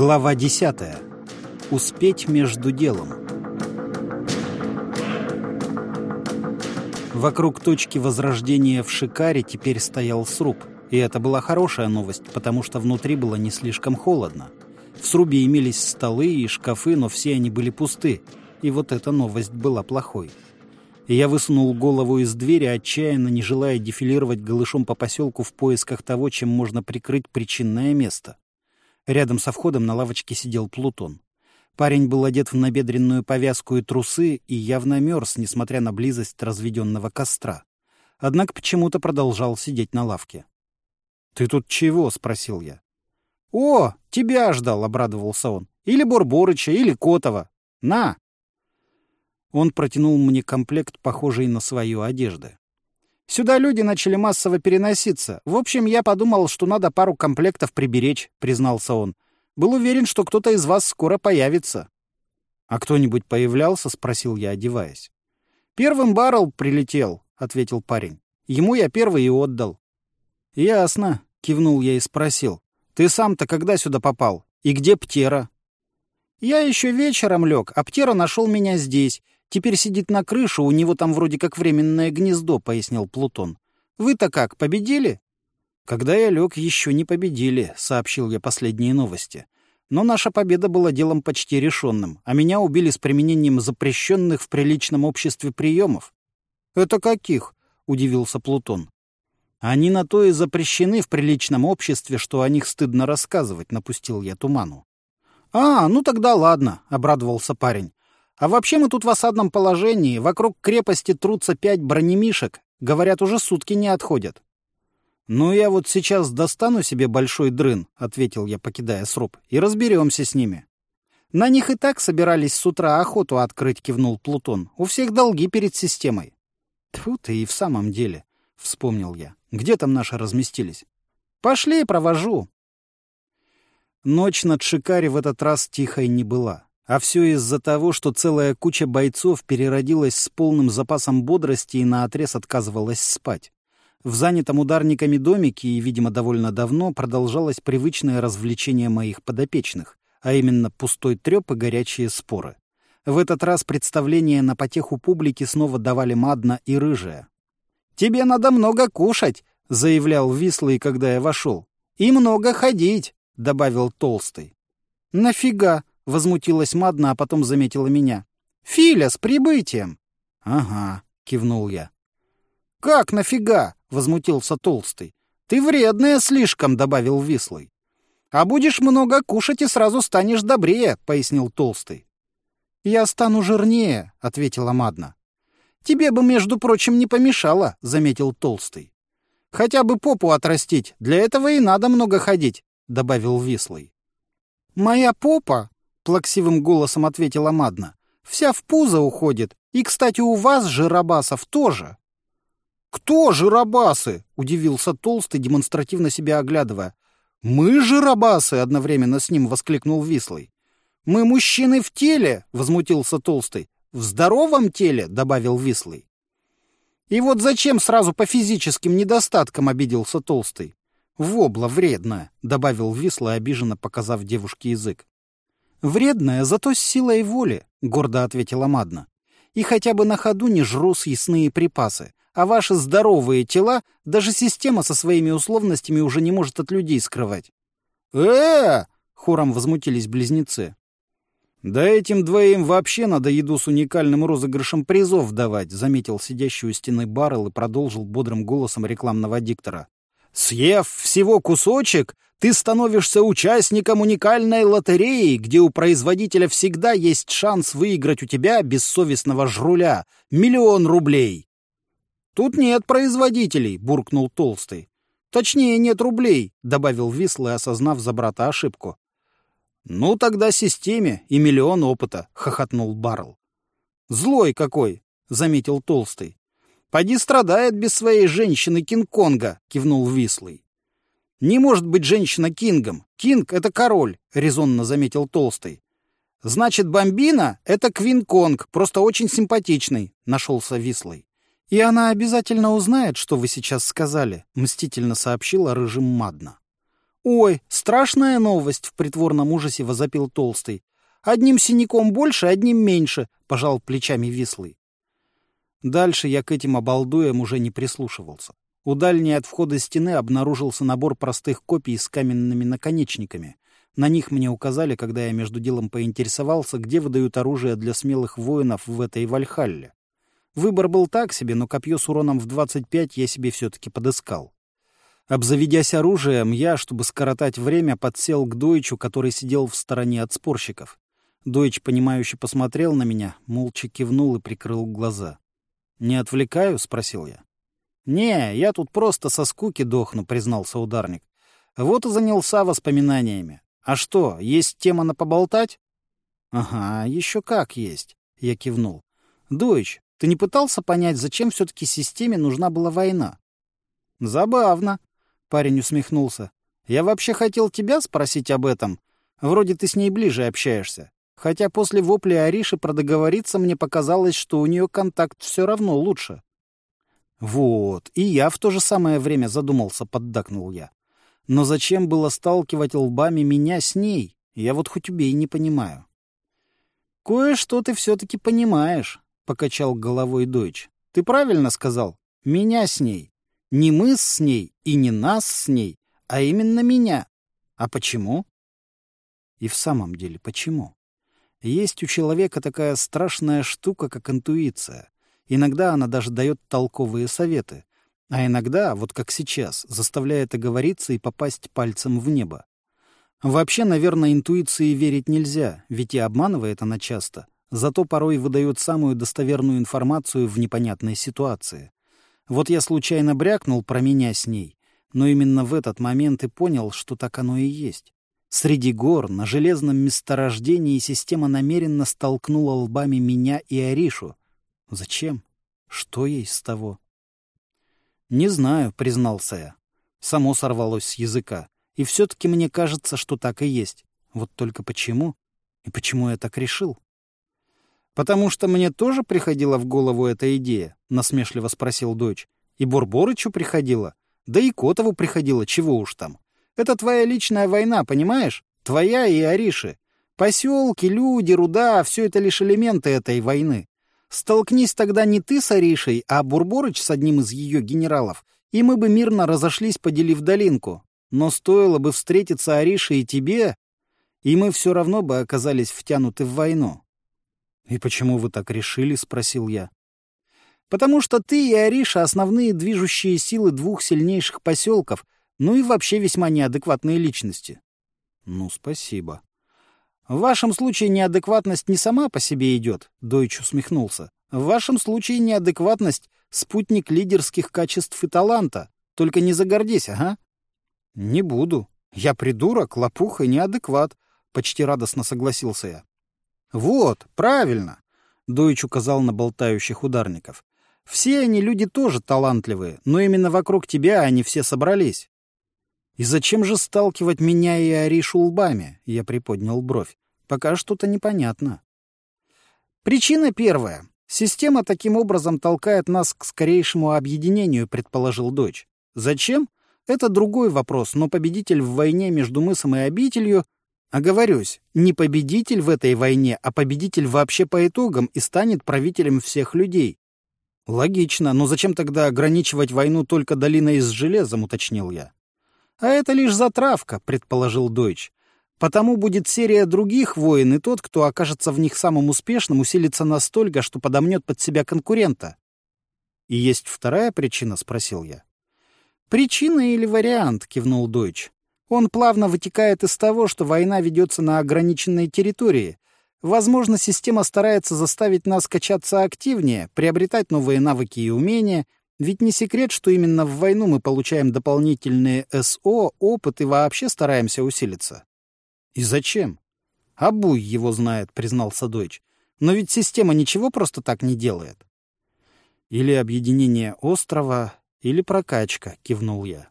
Глава 10. Успеть между делом. Вокруг точки возрождения в Шикаре теперь стоял сруб. И это была хорошая новость, потому что внутри было не слишком холодно. В срубе имелись столы и шкафы, но все они были пусты. И вот эта новость была плохой. Я высунул голову из двери, отчаянно не желая дефилировать голышом по поселку в поисках того, чем можно прикрыть причинное место. Рядом со входом на лавочке сидел Плутон. Парень был одет в набедренную повязку и трусы и явно мерз, несмотря на близость разведенного костра. Однако почему-то продолжал сидеть на лавке. «Ты тут чего?» — спросил я. «О, тебя ждал!» — обрадовался он. «Или Бурборыча, или Котова. На!» Он протянул мне комплект, похожий на свою одежду. Сюда люди начали массово переноситься. В общем, я подумал, что надо пару комплектов приберечь, признался он. Был уверен, что кто-то из вас скоро появится. А кто-нибудь появлялся? спросил я, одеваясь. Первым баррел прилетел, ответил парень. Ему я первый и отдал. Ясно, кивнул я и спросил. Ты сам-то когда сюда попал? И где Птера? Я еще вечером лег, а Птера нашел меня здесь Теперь сидит на крыше, у него там вроде как временное гнездо», — пояснил Плутон. «Вы-то как, победили?» «Когда я лег, еще не победили», — сообщил я последние новости. «Но наша победа была делом почти решенным, а меня убили с применением запрещенных в приличном обществе приемов». «Это каких?» — удивился Плутон. «Они на то и запрещены в приличном обществе, что о них стыдно рассказывать», — напустил я туману. «А, ну тогда ладно», — обрадовался парень. А вообще мы тут в осадном положении. Вокруг крепости трутся пять бронемишек. Говорят, уже сутки не отходят. «Ну, я вот сейчас достану себе большой дрын», — ответил я, покидая сруб, — «и разберемся с ними». «На них и так собирались с утра охоту открыть», — кивнул Плутон. «У всех долги перед системой». «Тьфу ты и в самом деле», — вспомнил я. «Где там наши разместились?» «Пошли, провожу». Ночь над Шикари в этот раз тихой не была. А все из-за того, что целая куча бойцов переродилась с полным запасом бодрости и наотрез отказывалась спать. В занятом ударниками домике, и, видимо, довольно давно, продолжалось привычное развлечение моих подопечных, а именно пустой треп и горячие споры. В этот раз представление на потеху публики снова давали Мадна и Рыжая. «Тебе надо много кушать», — заявлял Вислый, когда я вошел. «И много ходить», — добавил Толстый. «Нафига?» Возмутилась Мадна, а потом заметила меня. «Филя, с прибытием!» «Ага», — кивнул я. «Как нафига?» — возмутился Толстый. «Ты вредная слишком», — добавил Вислый. «А будешь много кушать и сразу станешь добрее», — пояснил Толстый. «Я стану жирнее», — ответила Мадна. «Тебе бы, между прочим, не помешало», — заметил Толстый. «Хотя бы попу отрастить, для этого и надо много ходить», — добавил Вислый. «Моя попа — плаксивым голосом ответила Мадна. «Вся в пузо уходит. И, кстати, у вас, жиробасов, тоже». «Кто жиробасы?» — удивился Толстый, демонстративно себя оглядывая. «Мы жиробасы!» — одновременно с ним воскликнул Вислый. «Мы мужчины в теле!» — возмутился Толстый. «В здоровом теле!» — добавил Вислый. «И вот зачем сразу по физическим недостаткам?» — обиделся Толстый. «Вобла вредная!» — добавил Вислый, обиженно показав девушке язык. «Вредная, зато с силой воли», — гордо ответила Мадна. «И хотя бы на ходу не жру съестные припасы, а ваши здоровые тела даже система со своими условностями уже не может от людей скрывать». «Э-э!» — хором возмутились близнецы. «Да этим двоим вообще надо еду с уникальным розыгрышем призов давать», — заметил сидящий у стены Баррел и продолжил бодрым голосом рекламного диктора. «Съев всего кусочек, ты становишься участником уникальной лотереи, где у производителя всегда есть шанс выиграть у тебя, бессовестного жруля, миллион рублей. «Тут нет производителей», — буркнул Толстый. «Точнее, нет рублей», — добавил Вислый, осознав за брата ошибку. «Ну, тогда системе и миллион опыта», — хохотнул Баррел. «Злой какой», — заметил Толстый. «Поди страдает без своей женщины Кинг-Конга», — кивнул Вислый. «Не может быть женщина Кингом. Кинг — это король», — резонно заметил Толстый. «Значит, Бомбина — это Квин-Конг, просто очень симпатичный», — нашелся Вислый. «И она обязательно узнает, что вы сейчас сказали», — мстительно сообщила рыжим Мадна. «Ой, страшная новость!» — в притворном ужасе возопил Толстый. «Одним синяком больше, одним меньше», — пожал плечами Вислый. Дальше я к этим обалдуям уже не прислушивался. У дальней от входа стены обнаружился набор простых копий с каменными наконечниками. На них мне указали, когда я между делом поинтересовался, где выдают оружие для смелых воинов в этой Вальхалле. Выбор был так себе, но копье с уроном в 25 я себе все-таки подыскал. Обзаведясь оружием, я, чтобы скоротать время, подсел к Дойчу, который сидел в стороне от спорщиков. Дойч, понимающе посмотрел на меня, молча кивнул и прикрыл глаза. «Не отвлекаю?» — спросил я. «Не, я тут просто со скуки дохну», — признался ударник. «Вот и занялся воспоминаниями. А что, есть тема на поболтать?» «Ага, еще как есть», — я кивнул. «Дойч, ты не пытался понять, зачем все-таки системе нужна была война?» «Забавно», Парень усмехнулся. «Я вообще хотел тебя спросить об этом. Вроде ты с ней ближе общаешься. Хотя после вопли Ариши продоговориться мне показалось, что у нее контакт все равно лучше». «Вот, и я в то же самое время задумался», — поддакнул я. «Но зачем было сталкивать лбами меня с ней? Я вот хоть убей не понимаю». «Кое-что ты все-таки понимаешь», — покачал головой Дойч. «Ты правильно сказал. Меня с ней. Не мы с ней и не нас с ней, а именно меня. А почему? И в самом деле, почему? Есть у человека такая страшная штука, как интуиция. Иногда она даже дает толковые советы, а иногда, вот как сейчас, заставляет оговориться и попасть пальцем в небо. Вообще, наверное, интуиции верить нельзя, ведь и обманывает она часто, зато порой выдает самую достоверную информацию в непонятной ситуации. Вот я случайно брякнул про меня с ней, но именно в этот момент и понял, что так оно и есть. Среди гор, на железном месторождении система намеренно столкнула лбами меня и Аришу. Зачем? Что ей с того? «Не знаю», — признался я. Само сорвалось с языка. И все-таки мне кажется, что так и есть. Вот только почему? И почему я так решил? «Потому что мне тоже приходила в голову эта идея?» — насмешливо спросил дочь. «И Бурборычу приходила. Да и Котову приходила, чего уж там. Это твоя личная война, понимаешь? Твоя и Ариши. Поселки, люди, руда — все это лишь элементы этой войны. Столкнись тогда не ты с Аришей, а Бурборыч с одним из ее генералов, и мы бы мирно разошлись, поделив долинку. Но стоило бы встретиться Арише и тебе, и мы все равно бы оказались втянуты в войну. «И почему вы так решили?» — спросил я. «Потому что ты и Ариша — основные движущие силы двух сильнейших поселков, ну и вообще весьма неадекватные личности». «Ну, спасибо». «В вашем случае неадекватность не сама по себе идет», — Дойч усмехнулся. «В вашем случае неадекватность — спутник лидерских качеств и таланта. Только не загордись, ага». «Не буду. Я придурок, лопух и неадекват», — почти радостно согласился я. «Вот, правильно!» — Дойч указал на болтающих ударников. «Все они люди тоже талантливые, но именно вокруг тебя они все собрались». «И зачем же сталкивать меня и Аришу лбами?» — я приподнял бровь. «Пока что-то непонятно». «Причина первая. Система таким образом толкает нас к скорейшему объединению», — предположил дочь. «Зачем? Это другой вопрос, но победитель в войне между мысом и обителью Оговорюсь, не победитель в этой войне, а победитель вообще по итогам и станет правителем всех людей. Логично, но зачем тогда ограничивать войну только долиной с железом, уточнил я. А это лишь затравка, предположил Дойч. Потому будет серия других войн, и тот, кто окажется в них самым успешным, усилится настолько, что подомнет под себя конкурента. «И есть вторая причина?» — спросил я. «Причина или вариант?» — кивнул Дойч. Он плавно вытекает из того, что война ведется на ограниченной территории. Возможно, система старается заставить нас качаться активнее, приобретать новые навыки и умения, ведь не секрет, что именно в войну мы получаем дополнительные СО, опыт и вообще стараемся усилиться. И зачем? Абуй его знает, признался Дойч. Но ведь система ничего просто так не делает. Или объединение острова, или прокачка, кивнул я.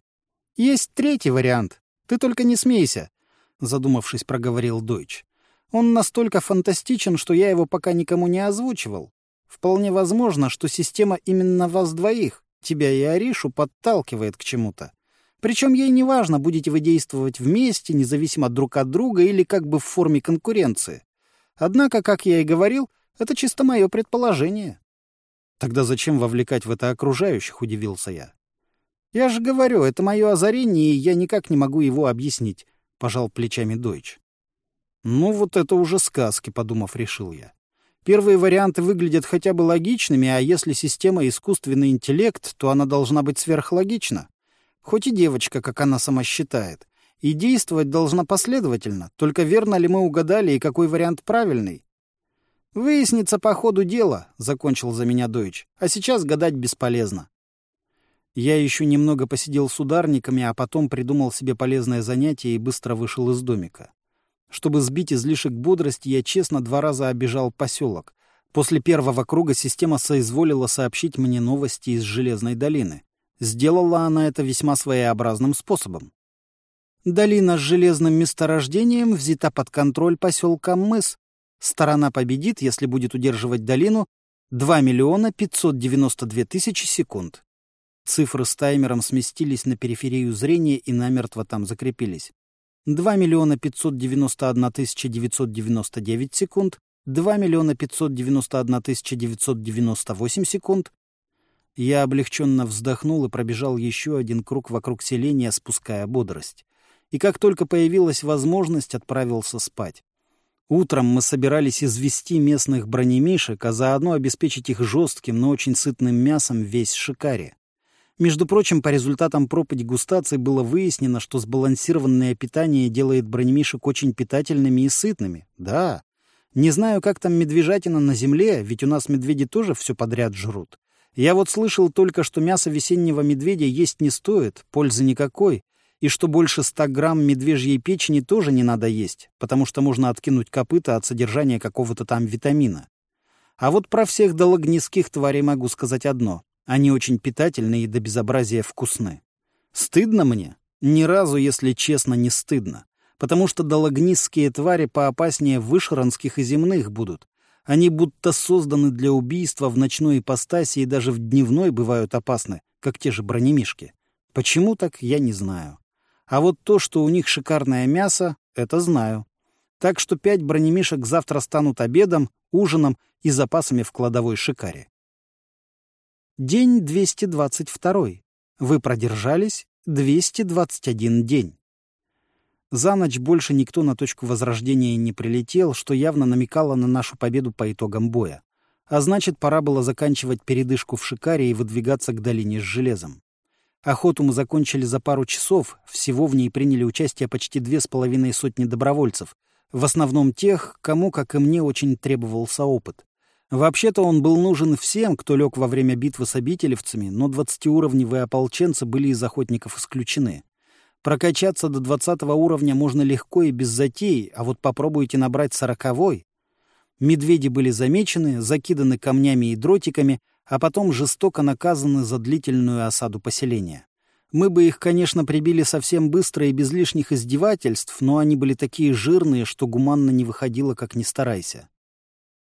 Есть третий вариант. Ты только не смейся, — задумавшись, проговорил Дойч. Он настолько фантастичен, что я его пока никому не озвучивал. Вполне возможно, что система именно вас двоих, тебя и Аришу, подталкивает к чему-то. Причем ей не важно, будете вы действовать вместе, независимо друг от друга или как бы в форме конкуренции. Однако, как я и говорил, это чисто мое предположение. Тогда зачем вовлекать в это окружающих, удивился я. Я же говорю, это мое озарение, и я никак не могу его объяснить, пожал плечами Дойч. Ну вот это уже сказки, подумав, решил я. Первые варианты выглядят хотя бы логичными, а если система искусственный интеллект, то она должна быть сверхлогична. Хоть и девочка, как она сама считает. И действовать должна последовательно. Только верно ли мы угадали и какой вариант правильный? «Выяснится по ходу дела», — закончил за меня Дойч. «А сейчас гадать бесполезно». Я еще немного посидел с ударниками, а потом придумал себе полезное занятие и быстро вышел из домика. Чтобы сбить излишек бодрости, я честно два раза обижал поселок. После первого круга система соизволила сообщить мне новости из Железной долины. Сделала она это весьма своеобразным способом. Долина с железным месторождением взята под контроль поселка Мыс. Сторона победит, если будет удерживать долину 2 миллиона 592 тысячи секунд. Цифры с таймером сместились на периферию зрения и намертво там закрепились. 2 миллиона 591 тысяча 999 секунд, 2 миллиона 591 тысяча 998 секунд, я облегченно вздохнул и пробежал еще один круг вокруг селения, спуская бодрость. И как только появилась возможность, отправился спать. Утром мы собирались извести местных бронемишек, а заодно обеспечить их жестким, но очень сытным мясом весь шикаре. Между прочим, по результатам проб и дегустации было выяснено, что сбалансированное питание делает бронемишек очень питательными и сытными. Да. Не знаю, как там медвежатина на земле, ведь у нас медведи тоже все подряд жрут. Я вот слышал только, что мясо весеннего медведя есть не стоит, пользы никакой, и что больше ста грамм медвежьей печени тоже не надо есть, потому что можно откинуть копыта от содержания какого-то там витамина. А вот про всех дологниских тварей могу сказать одно. Они очень питательны и до безобразия вкусны. Стыдно мне? Ни разу, если честно, не стыдно. Потому что дологнистские твари поопаснее вышеронских и земных будут. Они будто созданы для убийства в ночной ипостаси и даже в дневной бывают опасны, как те же бронемишки. Почему так, я не знаю. А вот то, что у них шикарное мясо, это знаю. Так что пять бронемишек завтра станут обедом, ужином и запасами в кладовой шикаре. День 222. Вы продержались 221 день. За ночь больше никто на точку возрождения не прилетел, что явно намекало на нашу победу по итогам боя. А значит, пора было заканчивать передышку в Шикаре и выдвигаться к долине с железом. Охоту мы закончили за пару часов, всего в ней приняли участие почти две с половиной сотни добровольцев, в основном тех, кому, как и мне, очень требовался опыт. Вообще-то он был нужен всем, кто лег во время битвы с обителевцами, но двадцатиуровневые ополченцы были из охотников исключены. Прокачаться до двадцатого уровня можно легко и без затей, а вот попробуйте набрать сороковой. Медведи были замечены, закиданы камнями и дротиками, а потом жестоко наказаны за длительную осаду поселения. Мы бы их, конечно, прибили совсем быстро и без лишних издевательств, но они были такие жирные, что гуманно не выходило, как ни старайся.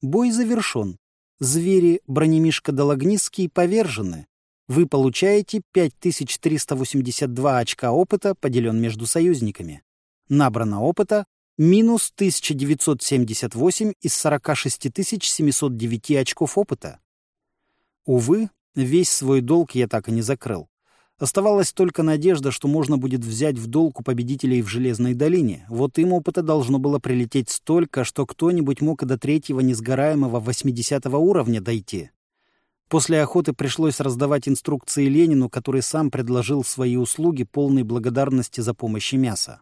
Бой завершен. Звери бронемишка Дологнистский повержены. Вы получаете 5382 очка опыта, поделен между союзниками. Набрано опыта минус 1978 из 46 709 очков опыта. Увы, весь свой долг я так и не закрыл. Оставалась только надежда, что можно будет взять в долг у победителей в Железной долине. Вот им опыта должно было прилететь столько, что кто-нибудь мог и до третьего несгораемого 80 уровня дойти. После охоты пришлось раздавать инструкции Ленину, который сам предложил свои услуги полной благодарности за помощь и мясо.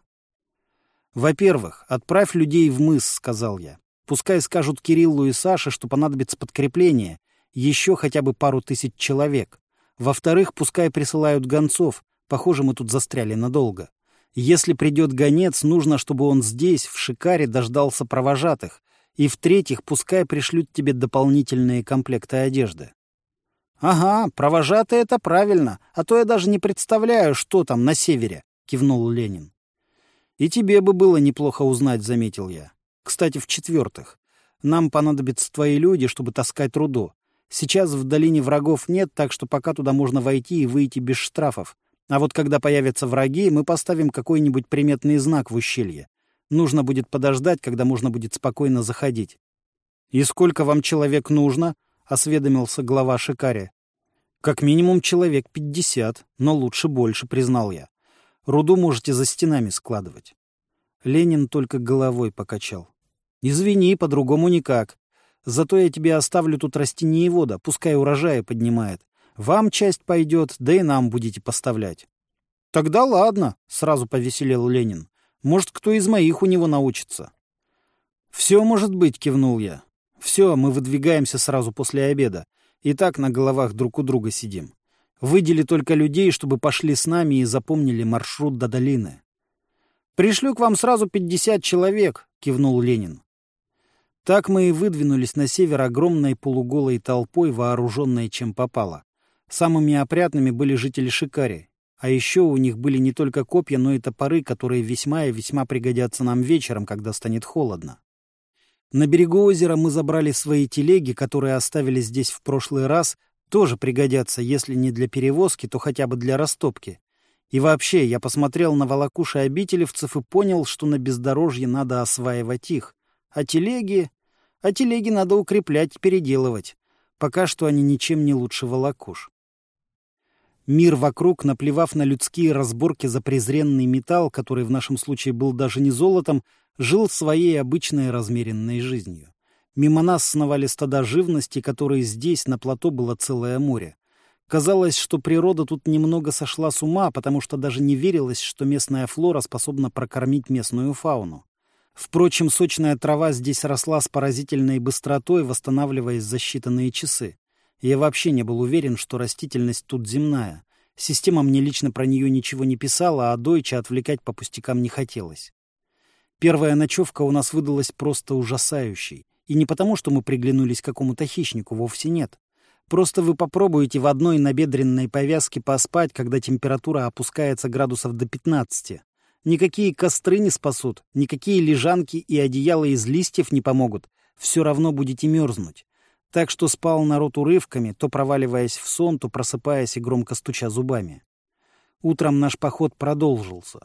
«Во-первых, отправь людей в мыс», — сказал я. «Пускай скажут Кириллу и Саше, что понадобится подкрепление, еще хотя бы пару тысяч человек. Во-вторых, пускай присылают гонцов, похоже, мы тут застряли надолго. Если придет гонец, нужно, чтобы он здесь, в Шикаре, дождался провожатых. И в-третьих, пускай пришлют тебе дополнительные комплекты одежды. «Ага, провожатый — это правильно, а то я даже не представляю, что там на севере», — кивнул Ленин. «И тебе бы было неплохо узнать», — заметил я. «Кстати, в-четвертых, нам понадобятся твои люди, чтобы таскать руду. Сейчас в долине врагов нет, так что пока туда можно войти и выйти без штрафов. А вот когда появятся враги, мы поставим какой-нибудь приметный знак в ущелье. Нужно будет подождать, когда можно будет спокойно заходить. «И сколько вам человек нужно?» — осведомился глава Шикари. «Как минимум человек пятьдесят, но лучше больше», — признал я. «Руду можете за стенами складывать». Ленин только головой покачал. «Извини, по-другому никак. Зато я тебе оставлю тут растениевода, пускай урожая поднимает. Вам часть пойдет, да и нам будете поставлять». «Тогда ладно», — сразу повеселел Ленин. «Может, кто из моих у него научится». «Все может быть», — кивнул я. «Все, мы выдвигаемся сразу после обеда. И так на головах друг у друга сидим. Выдели только людей, чтобы пошли с нами и запомнили маршрут до долины». «Пришлю к вам сразу пятьдесят человек», — кивнул Ленин. Так мы и выдвинулись на север огромной полуголой толпой, вооруженной чем попало. Самыми опрятными были жители Шикари. А еще у них были не только копья, но и топоры, которые весьма и весьма пригодятся нам вечером, когда станет холодно. На берегу озера мы забрали свои телеги, которые оставили здесь в прошлый раз, тоже пригодятся, если не для перевозки, то хотя бы для растопки. И вообще, я посмотрел на волокуши обителевцев и понял, что на бездорожье надо осваивать их. А телеги... А телеги надо укреплять переделывать. Пока что они ничем не лучше волокуш. Мир вокруг, наплевав на людские разборки за презренный металл, который в нашем случае был даже не золотом, жил своей обычной размеренной жизнью. Мимо нас сновали стада живности, которые здесь, на плато, было целое море. Казалось, что природа тут немного сошла с ума, потому что даже не верилось, что местная флора способна прокормить местную фауну. Впрочем, сочная трава здесь росла с поразительной быстротой, восстанавливаясь за считанные часы. Я вообще не был уверен, что растительность тут земная. Система мне лично про нее ничего не писала, а Дойча отвлекать по пустякам не хотелось. Первая ночевка у нас выдалась просто ужасающей. И не потому, что мы приглянулись какому-то хищнику, вовсе нет. Просто вы попробуете в одной набедренной повязке поспать, когда температура опускается градусов до 15. Никакие костры не спасут, никакие лежанки и одеяла из листьев не помогут. Все равно будете мерзнуть. Так что спал народ урывками, то проваливаясь в сон, то просыпаясь и громко стуча зубами. Утром наш поход продолжился.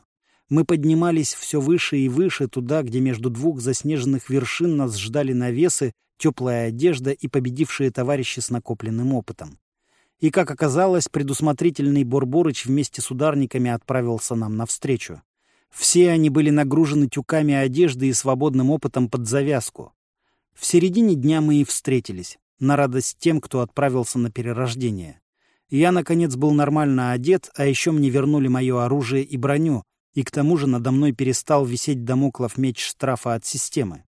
Мы поднимались все выше и выше туда, где между двух заснеженных вершин нас ждали навесы, теплая одежда и победившие товарищи с накопленным опытом. И, как оказалось, предусмотрительный Борборыч вместе с ударниками отправился нам навстречу. Все они были нагружены тюками одежды и свободным опытом под завязку. В середине дня мы и встретились, на радость тем, кто отправился на перерождение. Я, наконец, был нормально одет, а еще мне вернули мое оружие и броню, и к тому же надо мной перестал висеть домоклов меч штрафа от системы.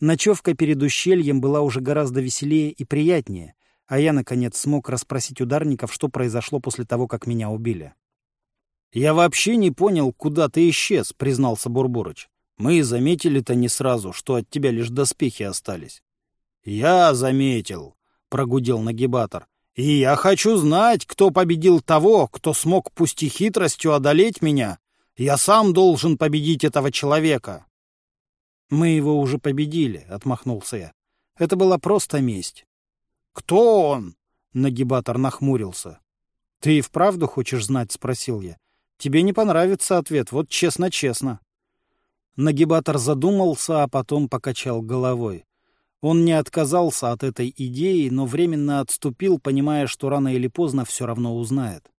Ночевка перед ущельем была уже гораздо веселее и приятнее, а я, наконец, смог расспросить ударников, что произошло после того, как меня убили. «Я вообще не понял, куда ты исчез», — признался Бурбурыч. «Мы заметили-то не сразу, что от тебя лишь доспехи остались». «Я заметил», — прогудел нагибатор. «И я хочу знать, кто победил того, кто смог пусть и хитростью одолеть меня. Я сам должен победить этого человека». «Мы его уже победили», — отмахнулся я. «Это была просто месть». «Кто он?» — нагибатор нахмурился. «Ты и вправду хочешь знать?» — спросил я. Тебе не понравится ответ, вот честно-честно. Нагибатор задумался, а потом покачал головой. Он не отказался от этой идеи, но временно отступил, понимая, что рано или поздно все равно узнает.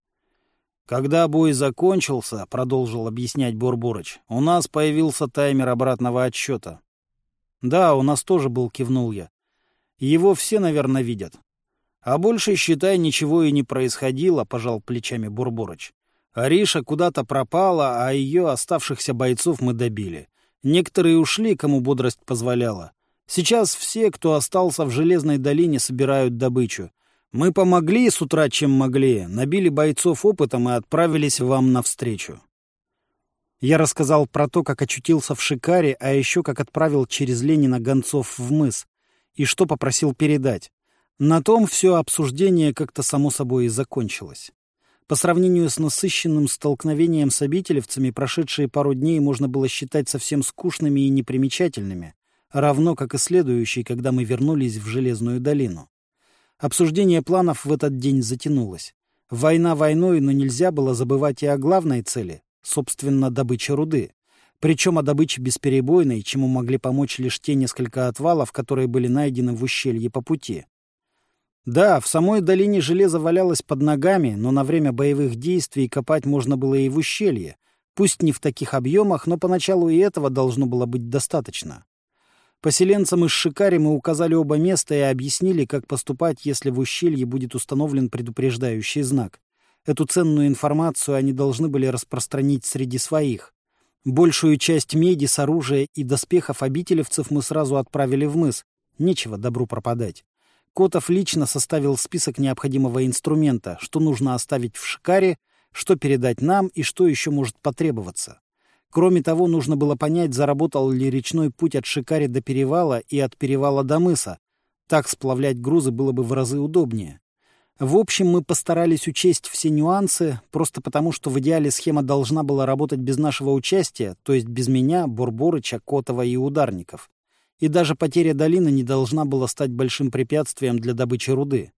«Когда бой закончился, — продолжил объяснять Борборыч, — у нас появился таймер обратного отсчета. «Да, у нас тоже был», — кивнул я. «Его все, наверное, видят». «А больше, считай, ничего и не происходило», — пожал плечами Бурборыч. Ариша куда-то пропала, а ее оставшихся бойцов мы добили. Некоторые ушли, кому бодрость позволяла. Сейчас все, кто остался в Железной долине, собирают добычу. Мы помогли с утра, чем могли, набили бойцов опытом и отправились вам навстречу. Я рассказал про то, как очутился в Шикаре, а еще как отправил через Ленина гонцов в мыс, и что попросил передать. На том все обсуждение как-то само собой и закончилось. По сравнению с насыщенным столкновением с обителевцами, прошедшие пару дней можно было считать совсем скучными и непримечательными, равно как и следующие, когда мы вернулись в Железную долину. Обсуждение планов в этот день затянулось. Война войной, но нельзя было забывать и о главной цели, собственно, добыче руды. Причем о добыче бесперебойной, чему могли помочь лишь те несколько отвалов, которые были найдены в ущелье по пути. Да, в самой долине железо валялось под ногами, но на время боевых действий копать можно было и в ущелье. Пусть не в таких объемах, но поначалу и этого должно было быть достаточно. Поселенцам из Шикари мы указали оба места и объяснили, как поступать, если в ущелье будет установлен предупреждающий знак. Эту ценную информацию они должны были распространить среди своих. Большую часть меди с оружия и доспехов обителевцев мы сразу отправили в мыс. Нечего добру пропадать. Котов лично составил список необходимого инструмента, что нужно оставить в Шикаре, что передать нам и что еще может потребоваться. Кроме того, нужно было понять, заработал ли речной путь от Шикари до перевала и от перевала до мыса. Так сплавлять грузы было бы в разы удобнее. В общем, мы постарались учесть все нюансы, просто потому, что в идеале схема должна была работать без нашего участия, то есть без меня, Бурборыча, Котова и ударников. И даже потеря долины не должна была стать большим препятствием для добычи руды.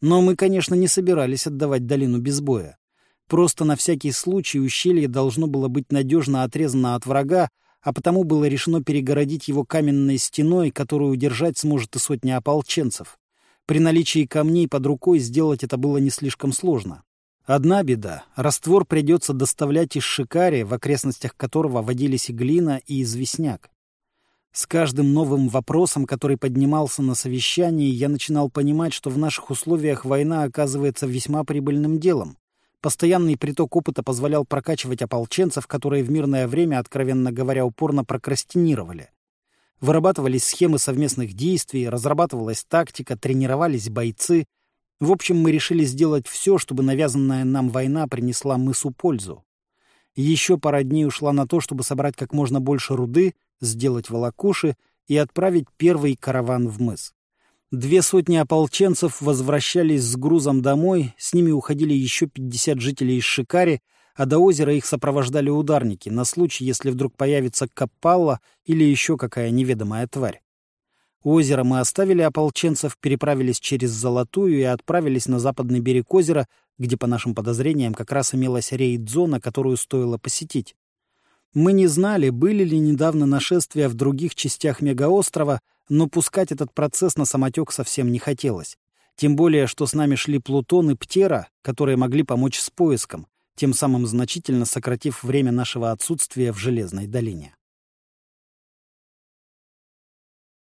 Но мы, конечно, не собирались отдавать долину без боя. Просто на всякий случай ущелье должно было быть надежно отрезано от врага, а потому было решено перегородить его каменной стеной, которую удержать сможет и сотня ополченцев. При наличии камней под рукой сделать это было не слишком сложно. Одна беда — раствор придется доставлять из Шикари, в окрестностях которого водились и глина, и известняк. С каждым новым вопросом, который поднимался на совещании, я начинал понимать, что в наших условиях война оказывается весьма прибыльным делом. Постоянный приток опыта позволял прокачивать ополченцев, которые в мирное время, откровенно говоря, упорно прокрастинировали. Вырабатывались схемы совместных действий, разрабатывалась тактика, тренировались бойцы. В общем, мы решили сделать все, чтобы навязанная нам война принесла мысу пользу. Еще пара дней ушла на то, чтобы собрать как можно больше руды, сделать волокуши и отправить первый караван в мыс. Две сотни ополченцев возвращались с грузом домой, с ними уходили еще 50 жителей из Шикари, а до озера их сопровождали ударники, на случай, если вдруг появится капалла или еще какая неведомая тварь. У озера мы оставили ополченцев, переправились через Золотую и отправились на западный берег озера, где, по нашим подозрениям, как раз имелась рейд-зона, которую стоило посетить. Мы не знали, были ли недавно нашествия в других частях мегаострова, но пускать этот процесс на самотек совсем не хотелось. Тем более, что с нами шли Плутон и Птера, которые могли помочь с поиском, тем самым значительно сократив время нашего отсутствия в Железной долине.